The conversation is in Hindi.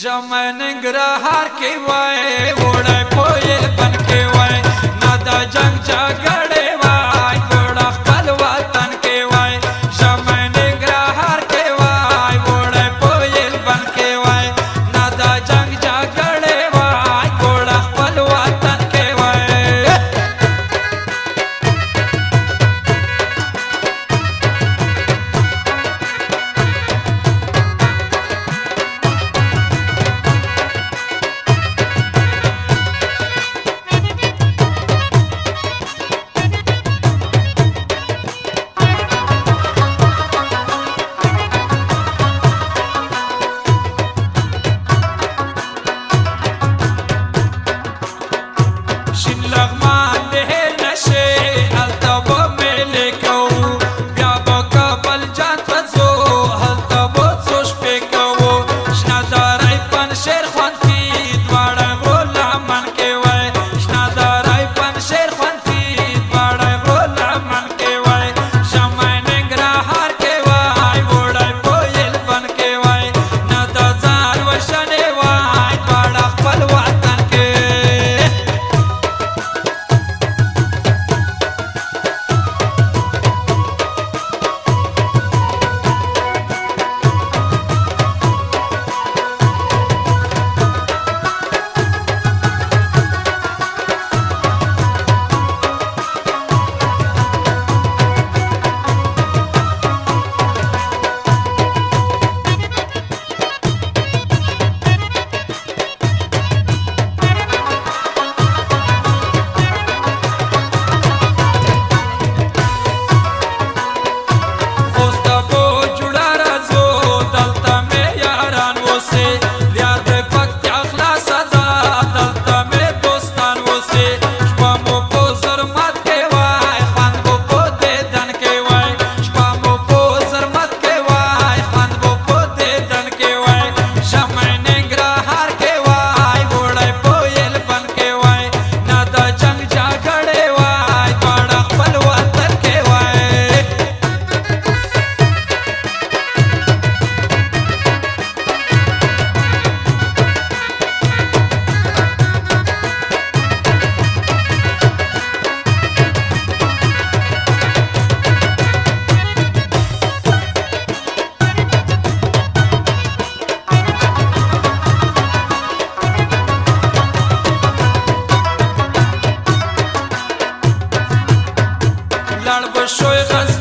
जमन ग्रहार के वाए वोड़ा कोयल बन के वाए। नादा जंग जागर shoykh